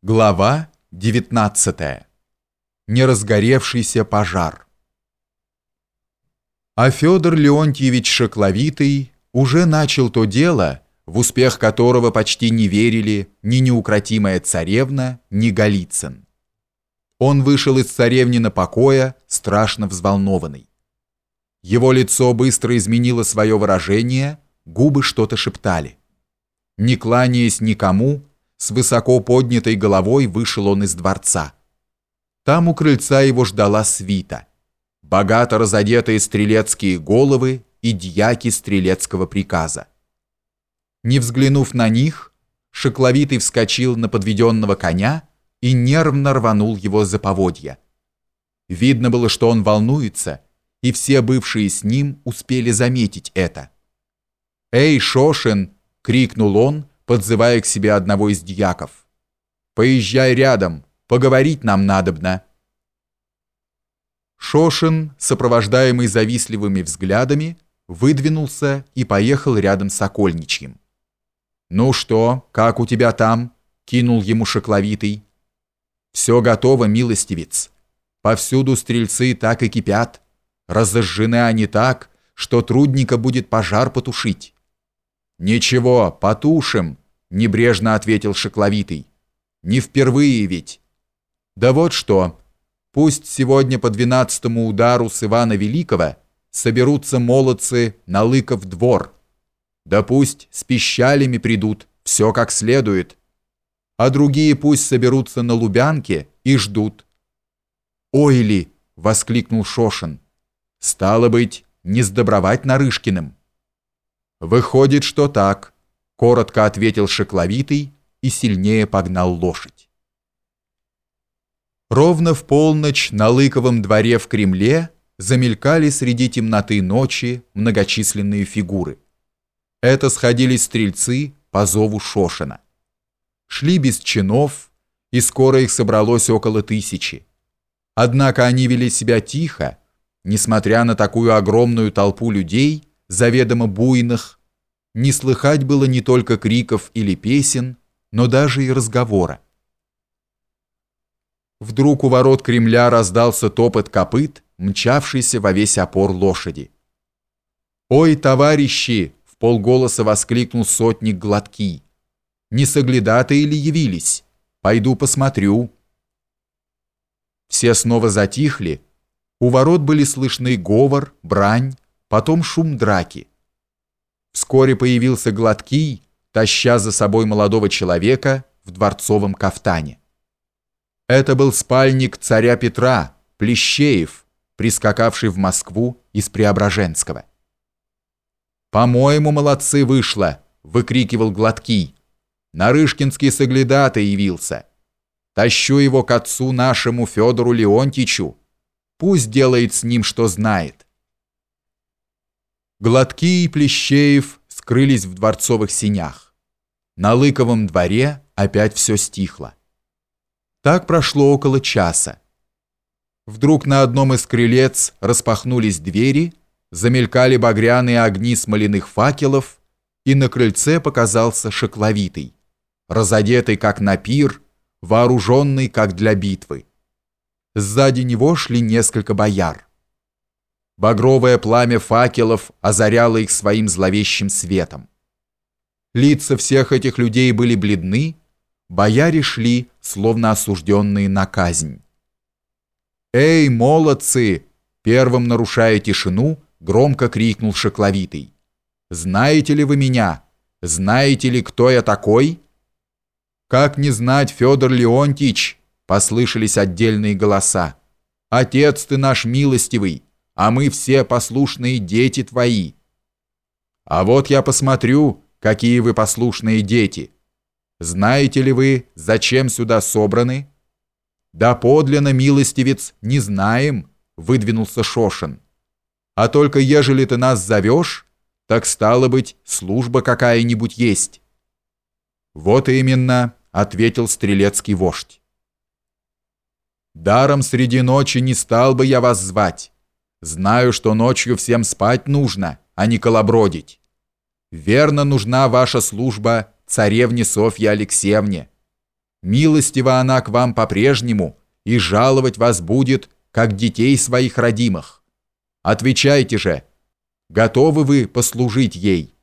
Глава 19. Неразгоревшийся пожар. А Федор Леонтьевич Шокловитый уже начал то дело, в успех которого почти не верили ни неукротимая царевна, ни Голицын. Он вышел из царевнина покоя, страшно взволнованный. Его лицо быстро изменило свое выражение, губы что-то шептали. Не кланяясь никому, с высоко поднятой головой вышел он из дворца. Там у крыльца его ждала свита. Богато разодетые стрелецкие головы и дьяки стрелецкого приказа. Не взглянув на них, Шекловитый вскочил на подведенного коня и нервно рванул его за поводья. Видно было, что он волнуется, и все бывшие с ним успели заметить это. «Эй, Шошин!» — крикнул он, подзывая к себе одного из дьяков. «Поезжай рядом, поговорить нам надобно». Шошин, сопровождаемый завистливыми взглядами, выдвинулся и поехал рядом с Окольничьим. «Ну что, как у тебя там?» — кинул ему шокловитый. «Все готово, милостивец. Повсюду стрельцы так и кипят. Разожжены они так, что трудненько будет пожар потушить». «Ничего, потушим», — небрежно ответил Шекловитый. «Не впервые ведь». «Да вот что, пусть сегодня по двенадцатому удару с Ивана Великого соберутся молодцы на Лыков двор. Да пусть с пищалями придут, все как следует. А другие пусть соберутся на Лубянке и ждут». «Ой ли!» — воскликнул Шошин. «Стало быть, не сдобровать Нарышкиным». «Выходит, что так», — коротко ответил Шекловитый и сильнее погнал лошадь. Ровно в полночь на Лыковом дворе в Кремле замелькали среди темноты ночи многочисленные фигуры. Это сходились стрельцы по зову Шошина. Шли без чинов, и скоро их собралось около тысячи. Однако они вели себя тихо, несмотря на такую огромную толпу людей, заведомо буйных, не слыхать было не только криков или песен, но даже и разговора. Вдруг у ворот Кремля раздался топот копыт, мчавшийся во весь опор лошади. «Ой, товарищи!» — в полголоса воскликнул сотник Гладкий. «Не соглядатые ли явились? Пойду посмотрю». Все снова затихли. У ворот были слышны говор, брань, потом шум драки. Вскоре появился Гладкий, таща за собой молодого человека в дворцовом кафтане. Это был спальник царя Петра, Плещеев, прискакавший в Москву из Преображенского. «По-моему, молодцы вышло!» — выкрикивал Гладкий. «Нарышкинский соглядатый явился. Тащу его к отцу нашему Федору Леонтичу. Пусть делает с ним, что знает. Гладкий и Плещеев скрылись в дворцовых синях. На Лыковом дворе опять все стихло. Так прошло около часа. Вдруг на одном из крылец распахнулись двери, замелькали багряные огни смоляных факелов, и на крыльце показался шокловитый, разодетый как на пир, вооруженный как для битвы. Сзади него шли несколько бояр. Багровое пламя факелов озаряло их своим зловещим светом. Лица всех этих людей были бледны, бояре шли, словно осужденные на казнь. «Эй, молодцы!» Первым нарушая тишину, громко крикнул Шекловитый. «Знаете ли вы меня? Знаете ли, кто я такой?» «Как не знать, Федор Леонтьич?» Послышались отдельные голоса. «Отец ты наш милостивый!» А мы все послушные дети твои. А вот я посмотрю, какие вы послушные дети. Знаете ли вы, зачем сюда собраны? Да подлинно, милостивец, не знаем, выдвинулся Шошин. А только ежели ты нас зовешь, так стало быть, служба какая-нибудь есть. Вот именно, ответил стрелецкий вождь. Даром среди ночи не стал бы я вас звать. Знаю, что ночью всем спать нужно, а не колобродить. Верно нужна ваша служба царевне Софье Алексеевне. Милостива она к вам по-прежнему и жаловать вас будет, как детей своих родимых. Отвечайте же, готовы вы послужить ей?»